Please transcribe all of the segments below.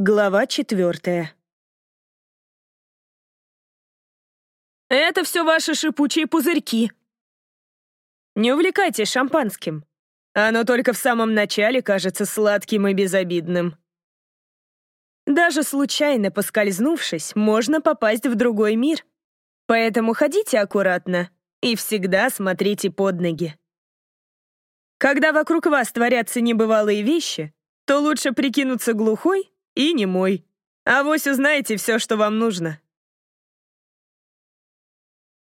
Глава четвертая. «Это все ваши шипучие пузырьки. Не увлекайтесь шампанским. Оно только в самом начале кажется сладким и безобидным. Даже случайно поскользнувшись, можно попасть в другой мир. Поэтому ходите аккуратно и всегда смотрите под ноги. Когда вокруг вас творятся небывалые вещи, то лучше прикинуться глухой и не мой. А вось узнаете все, что вам нужно.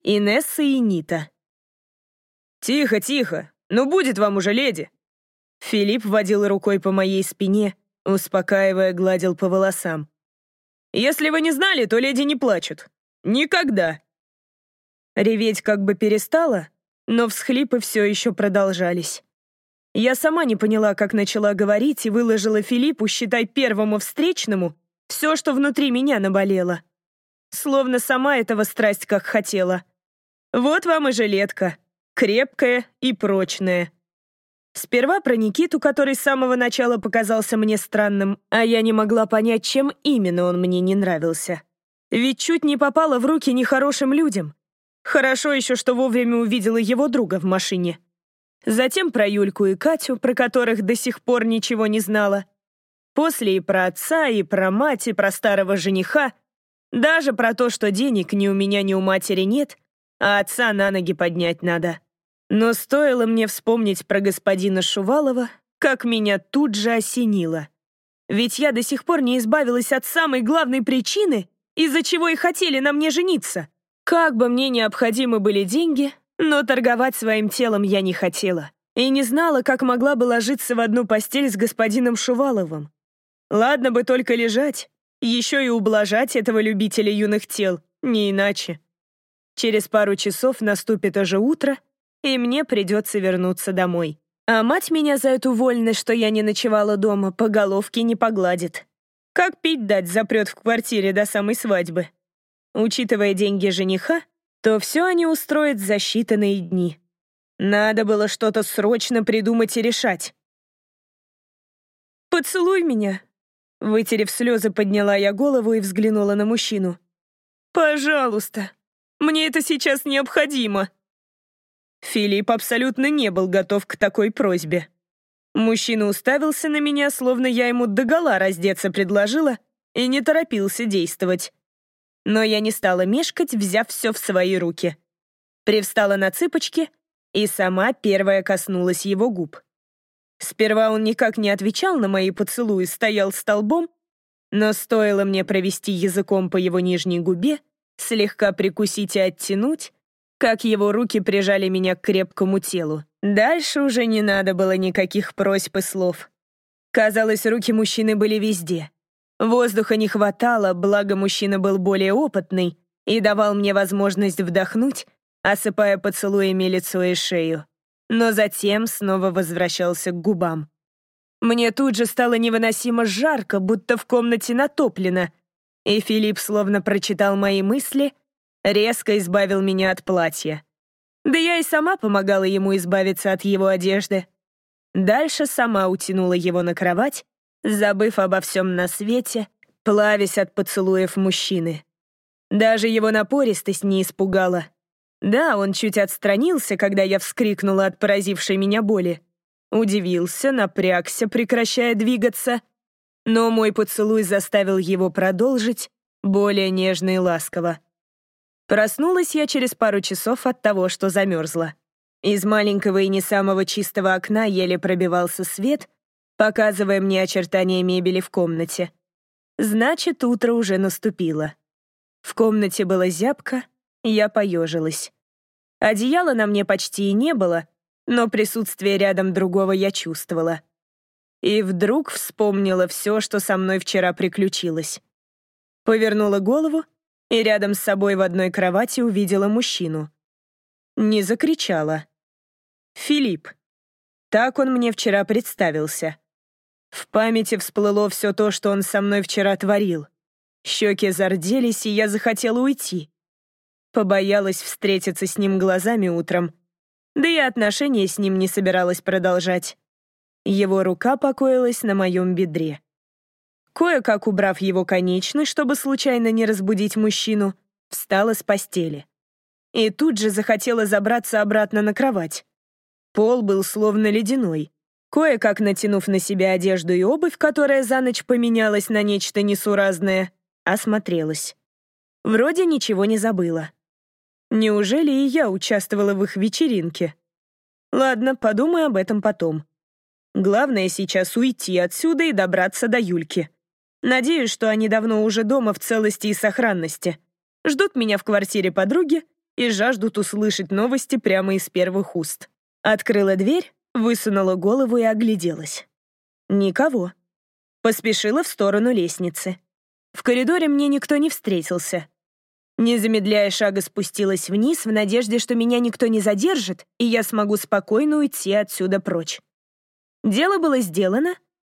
Инесса и Нита. «Тихо, тихо! Ну будет вам уже, леди!» Филипп водил рукой по моей спине, успокаивая, гладил по волосам. «Если вы не знали, то леди не плачут. Никогда!» Реветь как бы перестала, но всхлипы все еще продолжались. Я сама не поняла, как начала говорить, и выложила Филиппу, считай, первому встречному, все, что внутри меня наболело. Словно сама этого страсть как хотела. Вот вам и жилетка. Крепкая и прочная. Сперва про Никиту, который с самого начала показался мне странным, а я не могла понять, чем именно он мне не нравился. Ведь чуть не попала в руки нехорошим людям. Хорошо еще, что вовремя увидела его друга в машине. Затем про Юльку и Катю, про которых до сих пор ничего не знала. После и про отца, и про мать, и про старого жениха. Даже про то, что денег ни у меня, ни у матери нет, а отца на ноги поднять надо. Но стоило мне вспомнить про господина Шувалова, как меня тут же осенило. Ведь я до сих пор не избавилась от самой главной причины, из-за чего и хотели на мне жениться. Как бы мне необходимы были деньги, но торговать своим телом я не хотела. И не знала, как могла бы ложиться в одну постель с господином Шуваловым. Ладно бы только лежать, еще и ублажать этого любителя юных тел, не иначе. Через пару часов наступит уже утро, и мне придется вернуться домой. А мать меня за эту вольность, что я не ночевала дома, по головке не погладит. Как пить дать запрет в квартире до самой свадьбы? Учитывая деньги жениха, то все они устроят за считанные дни. Надо было что-то срочно придумать и решать. «Поцелуй меня!» Вытерев слезы, подняла я голову и взглянула на мужчину. «Пожалуйста, мне это сейчас необходимо!» Филипп абсолютно не был готов к такой просьбе. Мужчина уставился на меня, словно я ему догола раздеться предложила, и не торопился действовать. Но я не стала мешкать, взяв все в свои руки. Привстала на цыпочки и сама первая коснулась его губ. Сперва он никак не отвечал на мои поцелуи, стоял столбом, но стоило мне провести языком по его нижней губе, слегка прикусить и оттянуть, как его руки прижали меня к крепкому телу. Дальше уже не надо было никаких просьб и слов. Казалось, руки мужчины были везде. Воздуха не хватало, благо мужчина был более опытный и давал мне возможность вдохнуть, осыпая поцелуями лицо и шею. Но затем снова возвращался к губам. Мне тут же стало невыносимо жарко, будто в комнате натоплено, и Филипп словно прочитал мои мысли, резко избавил меня от платья. Да я и сама помогала ему избавиться от его одежды. Дальше сама утянула его на кровать забыв обо всем на свете, плавясь от поцелуев мужчины. Даже его напористость не испугала. Да, он чуть отстранился, когда я вскрикнула от поразившей меня боли. Удивился, напрягся, прекращая двигаться. Но мой поцелуй заставил его продолжить, более нежно и ласково. Проснулась я через пару часов от того, что замерзла. Из маленького и не самого чистого окна еле пробивался свет, показывая мне очертания мебели в комнате. Значит, утро уже наступило. В комнате было зябко, я поежилась. Одеяла на мне почти и не было, но присутствие рядом другого я чувствовала. И вдруг вспомнила все, что со мной вчера приключилось. Повернула голову и рядом с собой в одной кровати увидела мужчину. Не закричала. Филипп. Так он мне вчера представился. В памяти всплыло все то, что он со мной вчера творил. Щеки зарделись, и я захотела уйти. Побоялась встретиться с ним глазами утром. Да и отношения с ним не собиралась продолжать. Его рука покоилась на моем бедре. Кое-как убрав его конечный, чтобы случайно не разбудить мужчину, встала с постели. И тут же захотела забраться обратно на кровать. Пол был словно ледяной. Кое-как натянув на себя одежду и обувь, которая за ночь поменялась на нечто несуразное, осмотрелась. Вроде ничего не забыла. Неужели и я участвовала в их вечеринке? Ладно, подумай об этом потом. Главное сейчас уйти отсюда и добраться до Юльки. Надеюсь, что они давно уже дома в целости и сохранности. Ждут меня в квартире подруги и жаждут услышать новости прямо из первых уст. Открыла дверь, высунула голову и огляделась. Никого. Поспешила в сторону лестницы. В коридоре мне никто не встретился. Не замедляя шага, спустилась вниз в надежде, что меня никто не задержит, и я смогу спокойно уйти отсюда прочь. Дело было сделано,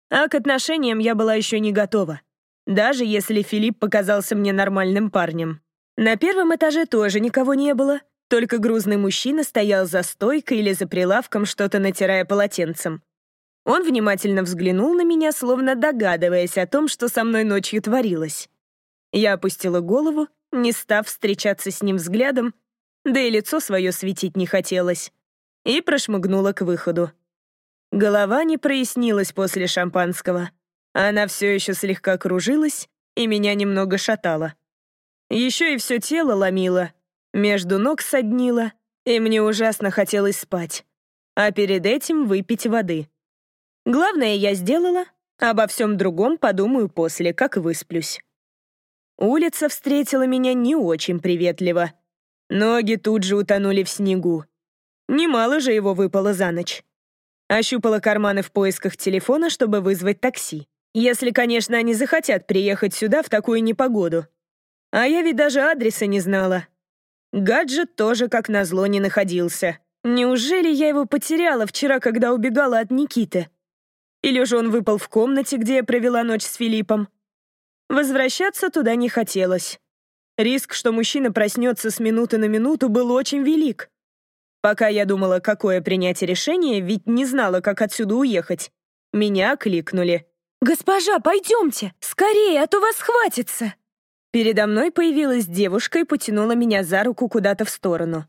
а к отношениям я была еще не готова, даже если Филипп показался мне нормальным парнем. На первом этаже тоже никого не было, только грузный мужчина стоял за стойкой или за прилавком, что-то натирая полотенцем. Он внимательно взглянул на меня, словно догадываясь о том, что со мной ночью творилось. Я опустила голову, не став встречаться с ним взглядом, да и лицо свое светить не хотелось, и прошмыгнула к выходу. Голова не прояснилась после шампанского. Она все еще слегка кружилась, и меня немного шатало. Еще и все тело ломило, между ног соднило, и мне ужасно хотелось спать. А перед этим выпить воды. Главное я сделала, обо всем другом подумаю после, как высплюсь. Улица встретила меня не очень приветливо. Ноги тут же утонули в снегу. Немало же его выпало за ночь. Ощупала карманы в поисках телефона, чтобы вызвать такси. Если, конечно, они захотят приехать сюда в такую непогоду. А я ведь даже адреса не знала. Гаджет тоже, как назло, не находился. Неужели я его потеряла вчера, когда убегала от Никиты? Или же он выпал в комнате, где я провела ночь с Филиппом? Возвращаться туда не хотелось. Риск, что мужчина проснется с минуты на минуту, был очень велик. Пока я думала, какое принять решение, ведь не знала, как отсюда уехать, меня окликнули. «Госпожа, пойдемте! Скорее, а то вас схватится!» Передо мной появилась девушка и потянула меня за руку куда-то в сторону.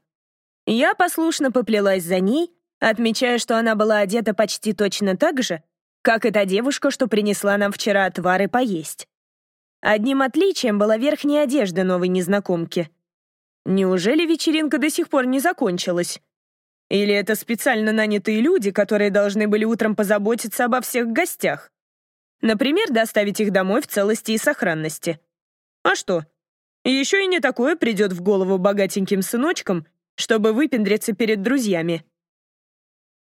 Я послушно поплелась за ней, отмечая, что она была одета почти точно так же, как и та девушка, что принесла нам вчера отвары поесть. Одним отличием была верхняя одежда новой незнакомки. Неужели вечеринка до сих пор не закончилась? Или это специально нанятые люди, которые должны были утром позаботиться обо всех гостях? Например, доставить их домой в целости и сохранности. А что? Еще и не такое придет в голову богатеньким сыночкам, чтобы выпендриться перед друзьями.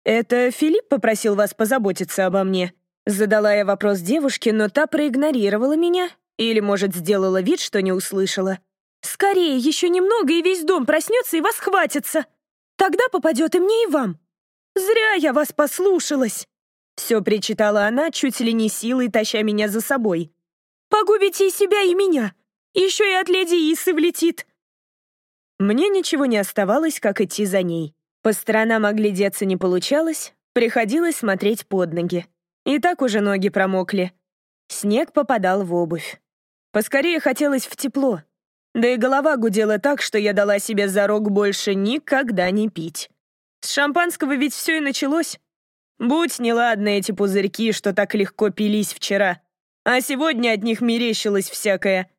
«Это Филипп попросил вас позаботиться обо мне?» Задала я вопрос девушке, но та проигнорировала меня или, может, сделала вид, что не услышала. «Скорее, еще немного, и весь дом проснется и вас хватится!» Тогда попадет и мне, и вам. Зря я вас послушалась!» Все причитала она, чуть ли не силой таща меня за собой. «Погубите и себя, и меня! Еще и от леди Исы влетит!» Мне ничего не оставалось, как идти за ней. По сторонам оглядеться не получалось, приходилось смотреть под ноги. И так уже ноги промокли. Снег попадал в обувь. Поскорее хотелось в тепло, да и голова гудела так, что я дала себе зарок больше никогда не пить. С шампанского ведь все и началось. Будь неладны эти пузырьки, что так легко пились вчера. А сегодня от них мерещилось всякое.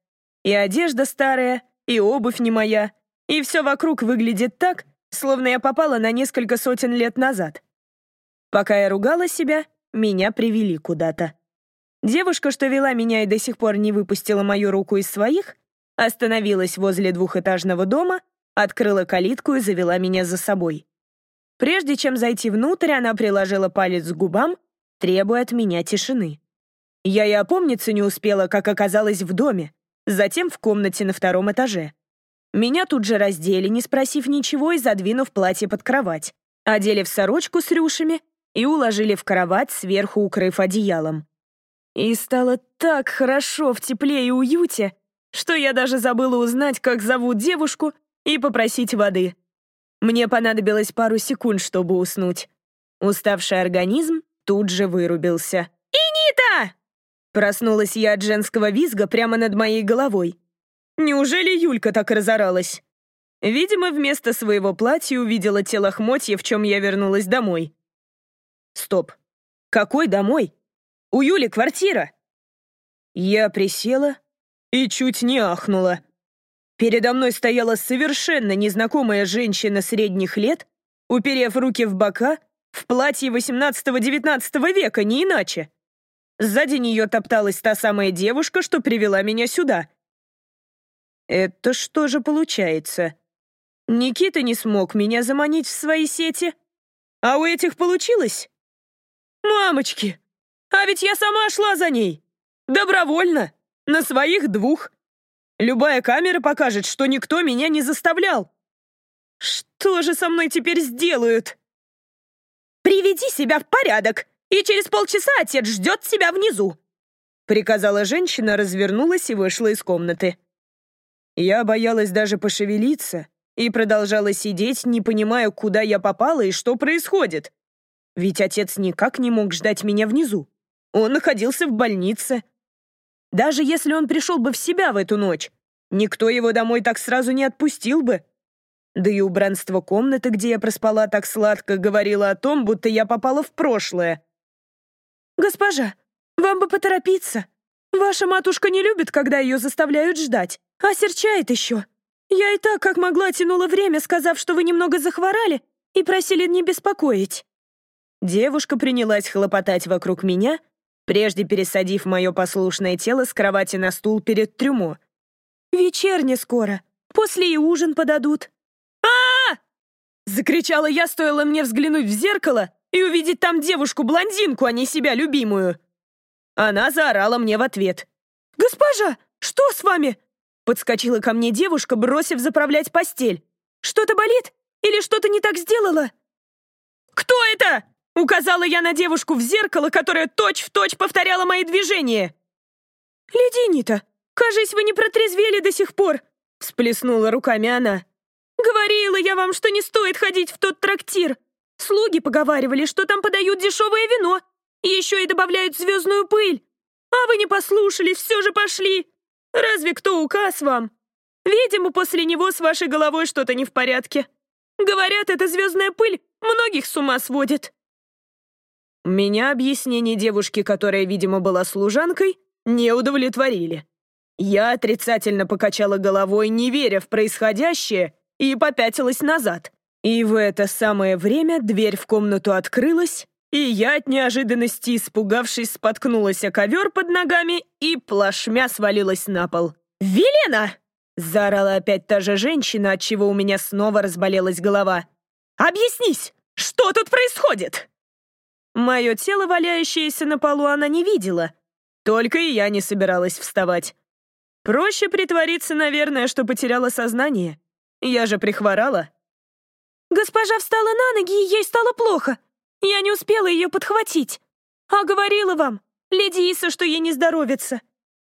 И одежда старая, и обувь не моя, и все вокруг выглядит так, словно я попала на несколько сотен лет назад. Пока я ругала себя, меня привели куда-то. Девушка, что вела меня и до сих пор не выпустила мою руку из своих, Остановилась возле двухэтажного дома, открыла калитку и завела меня за собой. Прежде чем зайти внутрь, она приложила палец к губам, требуя от меня тишины. Я и опомниться не успела, как оказалась в доме, затем в комнате на втором этаже. Меня тут же раздели, не спросив ничего и задвинув платье под кровать, одели в сорочку с рюшами и уложили в кровать, сверху укрыв одеялом. И стало так хорошо в тепле и уюте, что я даже забыла узнать, как зовут девушку, и попросить воды. Мне понадобилось пару секунд, чтобы уснуть. Уставший организм тут же вырубился. «Инита!» Проснулась я от женского визга прямо над моей головой. Неужели Юлька так разоралась? Видимо, вместо своего платья увидела те лохмотья, в чем я вернулась домой. Стоп. Какой домой? У Юли квартира. Я присела и чуть не ахнула. Передо мной стояла совершенно незнакомая женщина средних лет, уперев руки в бока, в платье 18-19 века, не иначе. Сзади нее топталась та самая девушка, что привела меня сюда. Это что же получается? Никита не смог меня заманить в свои сети. А у этих получилось? Мамочки! А ведь я сама шла за ней. Добровольно. На своих двух. Любая камера покажет, что никто меня не заставлял. Что же со мной теперь сделают? «Приведи себя в порядок, и через полчаса отец ждет тебя внизу», приказала женщина, развернулась и вышла из комнаты. Я боялась даже пошевелиться, и продолжала сидеть, не понимая, куда я попала и что происходит. Ведь отец никак не мог ждать меня внизу. Он находился в больнице. Даже если он пришел бы в себя в эту ночь, никто его домой так сразу не отпустил бы. Да и убранство комнаты, где я проспала так сладко, говорило о том, будто я попала в прошлое. «Госпожа, вам бы поторопиться. Ваша матушка не любит, когда ее заставляют ждать, а серчает еще», я и так, как могла, тянула время, сказав, что вы немного захворали, и просили не беспокоить». Девушка принялась хлопотать вокруг меня, прежде пересадив мое послушное тело с кровати на стул перед трюмо. «Вечерне скоро. После и ужин подадут». а, Закричала я, стоило мне взглянуть в зеркало и увидеть там девушку-блондинку, а не себя любимую. Она заорала мне в ответ. «Госпожа, что с вами? Подскочила ко мне девушка, бросив заправлять постель. «Что-то болит? Или что-то не так сделала?» «Кто это?» — указала я на девушку в зеркало, которое точь-в-точь точь повторяло мои движения. «Леди Нита, кажись, вы не протрезвели до сих пор», — всплеснула руками она. «Говорила я вам, что не стоит ходить в тот трактир. Слуги поговаривали, что там подают дешевое вино, еще и добавляют звездную пыль. А вы не послушались, все же пошли. Разве кто указ вам? Видимо, после него с вашей головой что-то не в порядке. Говорят, эта звездная пыль многих с ума сводит. Меня объяснение девушки, которая, видимо, была служанкой, не удовлетворили. Я отрицательно покачала головой, не веря в происходящее, и попятилась назад. И в это самое время дверь в комнату открылась, и я от неожиданности, испугавшись, споткнулась о ковер под ногами и плашмя свалилась на пол. «Велена!» — заорала опять та же женщина, от чего у меня снова разболелась голова. «Объяснись, что тут происходит?» Мое тело, валяющееся на полу, она не видела. Только и я не собиралась вставать. Проще притвориться, наверное, что потеряла сознание. Я же прихворала. «Госпожа встала на ноги, и ей стало плохо», я не успела ее подхватить. А говорила вам, леди Иса, что ей не здоровится.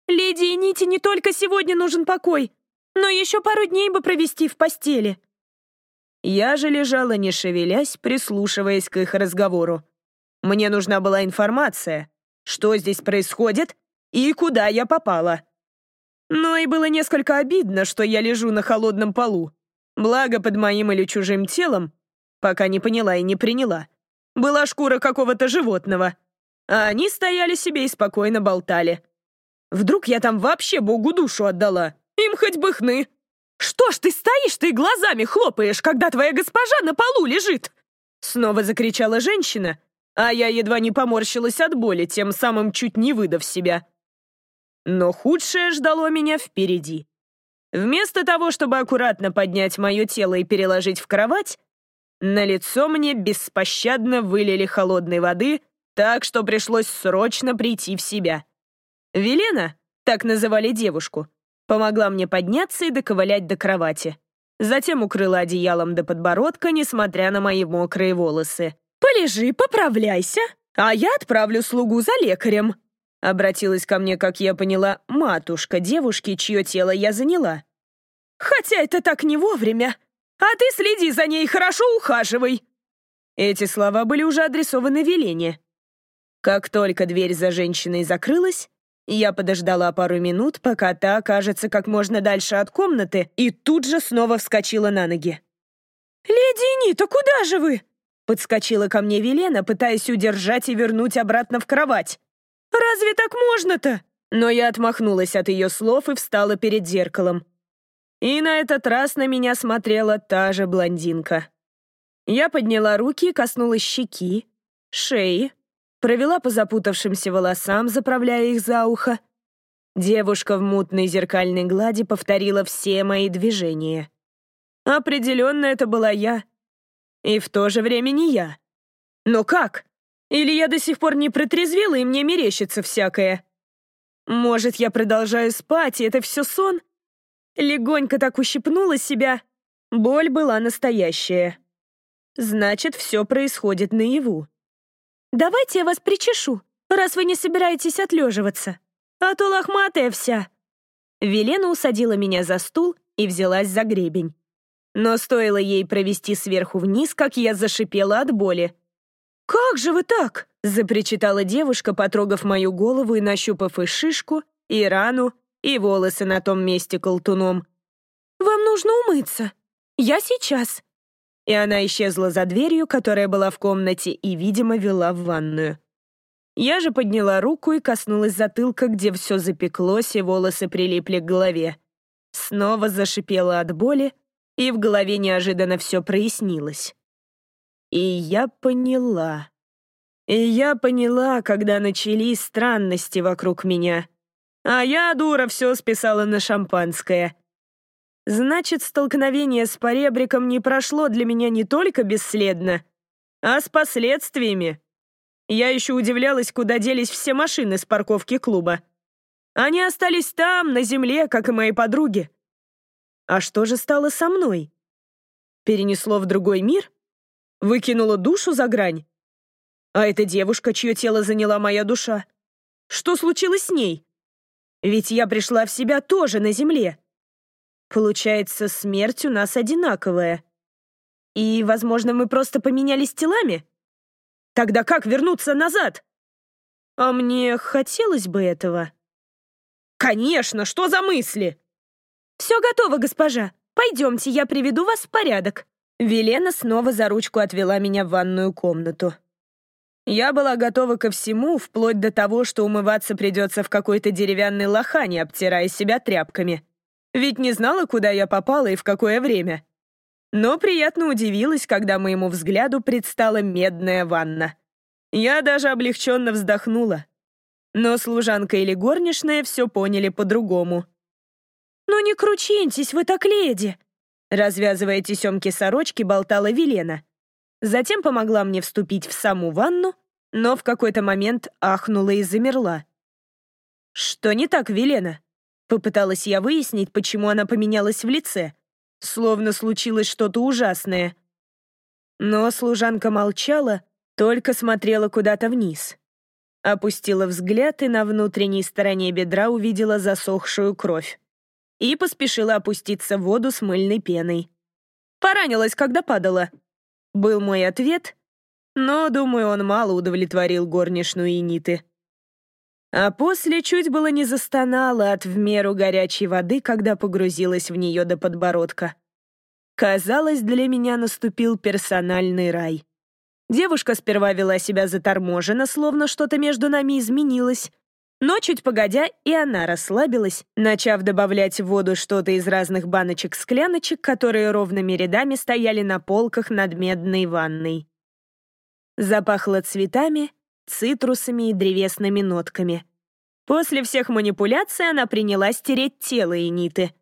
Леди и Нити не только сегодня нужен покой, но еще пару дней бы провести в постели. Я же лежала, не шевелясь, прислушиваясь к их разговору. Мне нужна была информация, что здесь происходит и куда я попала. Но и было несколько обидно, что я лежу на холодном полу. Благо под моим или чужим телом, пока не поняла и не приняла была шкура какого-то животного. А они стояли себе и спокойно болтали. Вдруг я там вообще Богу душу отдала? Им хоть бы хны. Что ж ты стоишь ты глазами хлопаешь, когда твоя госпожа на полу лежит? Снова закричала женщина, а я едва не поморщилась от боли, тем самым чуть не выдав себя. Но худшее ждало меня впереди. Вместо того, чтобы аккуратно поднять мое тело и переложить в кровать, на лицо мне беспощадно вылили холодной воды, так что пришлось срочно прийти в себя. Велена, так называли девушку, помогла мне подняться и доковылять до кровати. Затем укрыла одеялом до подбородка, несмотря на мои мокрые волосы. «Полежи, поправляйся, а я отправлю слугу за лекарем», обратилась ко мне, как я поняла, матушка девушки, чье тело я заняла. «Хотя это так не вовремя. А ты следи за ней, хорошо ухаживай!» Эти слова были уже адресованы Велене. Как только дверь за женщиной закрылась, Я подождала пару минут, пока та окажется как можно дальше от комнаты, и тут же снова вскочила на ноги. «Леди Нита, куда же вы?» Подскочила ко мне Велена, пытаясь удержать и вернуть обратно в кровать. «Разве так можно-то?» Но я отмахнулась от ее слов и встала перед зеркалом. И на этот раз на меня смотрела та же блондинка. Я подняла руки и коснулась щеки, шеи, провела по запутавшимся волосам, заправляя их за ухо. Девушка в мутной зеркальной глади повторила все мои движения. Определенно это была я. И в то же время не я. Но как? Или я до сих пор не протрезвела, и мне мерещится всякое? Может, я продолжаю спать, и это все сон? Легонько так ущипнула себя. Боль была настоящая. Значит, все происходит наяву. «Давайте я вас причешу, раз вы не собираетесь отлеживаться. А то лохматая вся». Велена усадила меня за стул и взялась за гребень. Но стоило ей провести сверху вниз, как я зашипела от боли. «Как же вы так?» — запричитала девушка, потрогав мою голову и нащупав и шишку, и рану, и волосы на том месте колтуном. «Вам нужно умыться. Я сейчас». И она исчезла за дверью, которая была в комнате и, видимо, вела в ванную. Я же подняла руку и коснулась затылка, где все запеклось, и волосы прилипли к голове. Снова зашипела от боли, и в голове неожиданно все прояснилось. И я поняла. И я поняла, когда начались странности вокруг меня. А я, дура, все списала на шампанское. Значит, столкновение с поребриком не прошло для меня не только бесследно, а с последствиями. Я еще удивлялась, куда делись все машины с парковки клуба. Они остались там, на земле, как и мои подруги. А что же стало со мной? Перенесло в другой мир? Выкинуло душу за грань? А эта девушка, чье тело заняла моя душа? Что случилось с ней? Ведь я пришла в себя тоже на земле. Получается, смерть у нас одинаковая. И, возможно, мы просто поменялись телами? Тогда как вернуться назад? А мне хотелось бы этого. Конечно, что за мысли? Все готово, госпожа. Пойдемте, я приведу вас в порядок. Велена снова за ручку отвела меня в ванную комнату. Я была готова ко всему, вплоть до того, что умываться придется в какой-то деревянной лохане, обтирая себя тряпками. Ведь не знала, куда я попала и в какое время. Но приятно удивилась, когда моему взгляду предстала медная ванна. Я даже облегченно вздохнула. Но служанка или горничная все поняли по-другому. «Ну не кручиньтесь вы так, леди!» Развязывая тесемки сорочки, болтала Велена. Затем помогла мне вступить в саму ванну, но в какой-то момент ахнула и замерла. «Что не так, Велена?» Попыталась я выяснить, почему она поменялась в лице, словно случилось что-то ужасное. Но служанка молчала, только смотрела куда-то вниз. Опустила взгляд и на внутренней стороне бедра увидела засохшую кровь. И поспешила опуститься в воду с мыльной пеной. Поранилась, когда падала, был мой ответ, но, думаю, он мало удовлетворил горничную и Ниты. А после чуть было не застонала от в меру горячей воды, когда погрузилась в нее до подбородка. Казалось, для меня наступил персональный рай. Девушка сперва вела себя заторможенно, словно что-то между нами изменилось, но чуть погодя, и она расслабилась, начав добавлять в воду что-то из разных баночек-скляночек, которые ровными рядами стояли на полках над медной ванной. Запахло цветами, цитрусами и древесными нотками. После всех манипуляций она принялась тереть тело Эниты.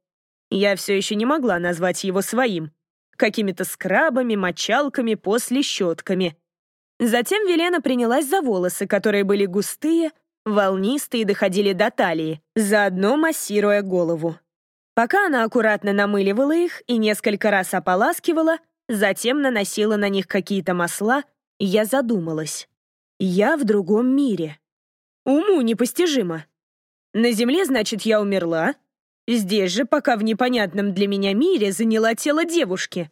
Я все еще не могла назвать его своим. Какими-то скрабами, мочалками, после щетками. Затем Велена принялась за волосы, которые были густые, волнистые доходили до талии, заодно массируя голову. Пока она аккуратно намыливала их и несколько раз ополаскивала, затем наносила на них какие-то масла, я задумалась. Я в другом мире. Уму непостижимо. На Земле, значит, я умерла. Здесь же, пока в непонятном для меня мире, заняла тело девушки.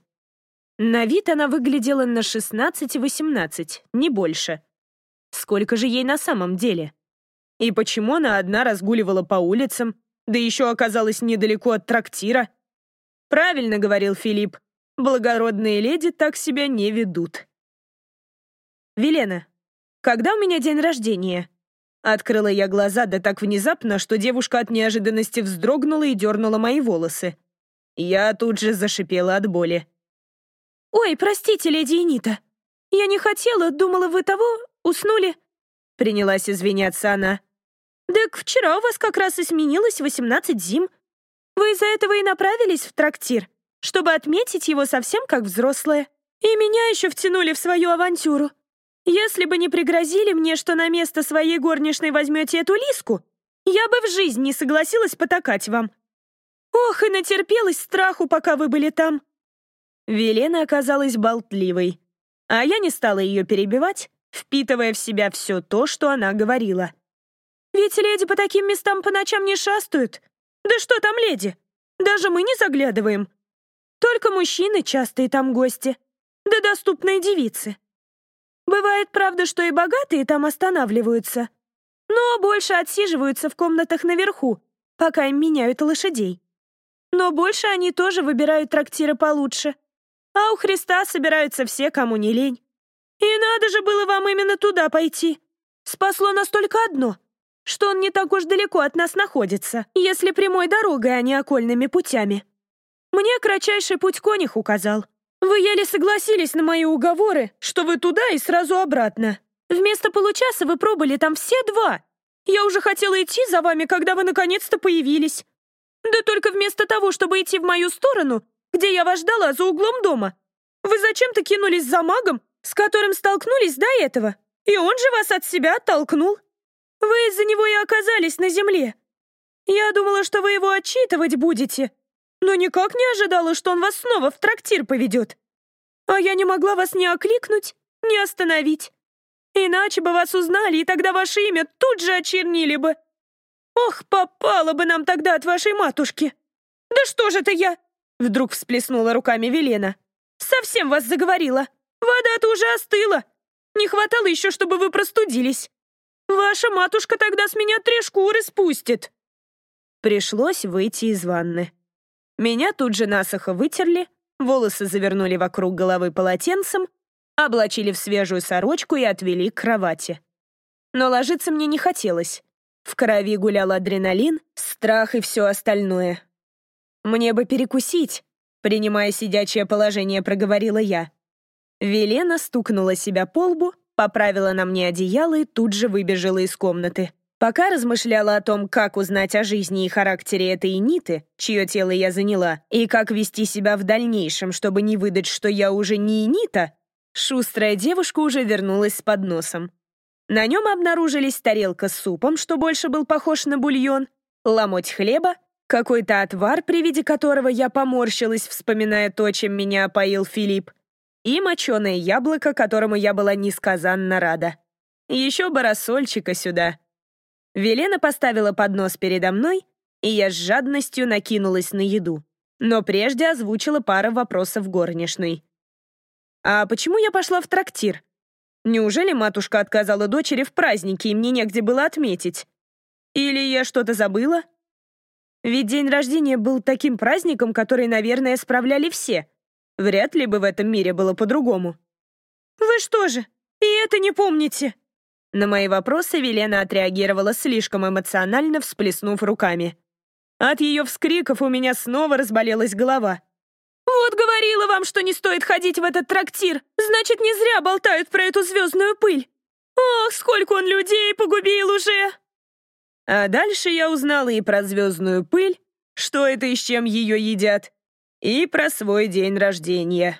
На вид она выглядела на 16-18, не больше. Сколько же ей на самом деле? И почему она одна разгуливала по улицам, да еще оказалась недалеко от трактира? Правильно говорил Филипп, благородные леди так себя не ведут. «Велена, когда у меня день рождения?» Открыла я глаза, да так внезапно, что девушка от неожиданности вздрогнула и дернула мои волосы. Я тут же зашипела от боли. «Ой, простите, леди Энита. Я не хотела, думала, вы того, уснули». Принялась извиняться она. «Так вчера у вас как раз и сменилось восемнадцать зим. Вы из-за этого и направились в трактир, чтобы отметить его совсем как взрослые. И меня еще втянули в свою авантюру. Если бы не пригрозили мне, что на место своей горничной возьмете эту лиску, я бы в жизнь не согласилась потакать вам. Ох, и натерпелась страху, пока вы были там. Велена оказалась болтливой, а я не стала ее перебивать, впитывая в себя все то, что она говорила. Ведь леди по таким местам по ночам не шастают. Да что там леди? Даже мы не заглядываем. Только мужчины частые там гости, да доступные девицы. Бывает, правда, что и богатые там останавливаются, но больше отсиживаются в комнатах наверху, пока им меняют лошадей. Но больше они тоже выбирают трактиры получше. А у Христа собираются все, кому не лень. И надо же было вам именно туда пойти. Спасло нас только одно, что он не так уж далеко от нас находится, если прямой дорогой, а не окольными путями. Мне кратчайший путь конюх указал. Вы еле согласились на мои уговоры, что вы туда и сразу обратно. Вместо получаса вы пробыли там все два. Я уже хотела идти за вами, когда вы наконец-то появились. Да только вместо того, чтобы идти в мою сторону, где я вас ждала за углом дома, вы зачем-то кинулись за магом, с которым столкнулись до этого, и он же вас от себя оттолкнул. Вы из-за него и оказались на земле. Я думала, что вы его отчитывать будете, но никак не ожидала, что он вас снова в трактир поведет. А я не могла вас ни окликнуть, ни остановить. Иначе бы вас узнали, и тогда ваше имя тут же очернили бы. Ох, попало бы нам тогда от вашей матушки. Да что же это я? Вдруг всплеснула руками Велена. Совсем вас заговорила. Вода-то уже остыла. Не хватало еще, чтобы вы простудились. Ваша матушка тогда с меня три шкуры спустит. Пришлось выйти из ванны. Меня тут же насухо вытерли, волосы завернули вокруг головы полотенцем, облачили в свежую сорочку и отвели к кровати. Но ложиться мне не хотелось. В крови гулял адреналин, страх и все остальное. «Мне бы перекусить», — принимая сидячее положение, проговорила я. Велена стукнула себя по лбу, поправила на мне одеяло и тут же выбежала из комнаты. Пока размышляла о том, как узнать о жизни и характере этой Ниты, чье тело я заняла, и как вести себя в дальнейшем, чтобы не выдать, что я уже не Нита, шустрая девушка уже вернулась с подносом. На нем обнаружились тарелка с супом, что больше был похож на бульон, ломоть хлеба, какой-то отвар, при виде которого я поморщилась, вспоминая то, чем меня опоил Филипп, и моченое яблоко, которому я была несказанно рада. Еще бы рассольчика сюда. Велена поставила поднос передо мной, и я с жадностью накинулась на еду. Но прежде озвучила пара вопросов горничной. «А почему я пошла в трактир? Неужели матушка отказала дочери в празднике, и мне негде было отметить? Или я что-то забыла? Ведь день рождения был таким праздником, который, наверное, справляли все. Вряд ли бы в этом мире было по-другому. «Вы что же, и это не помните?» На мои вопросы Велена отреагировала слишком эмоционально, всплеснув руками. От ее вскриков у меня снова разболелась голова. «Вот говорила вам, что не стоит ходить в этот трактир. Значит, не зря болтают про эту звездную пыль. Ох, сколько он людей погубил уже!» А дальше я узнала и про звездную пыль, что это и с чем ее едят, и про свой день рождения.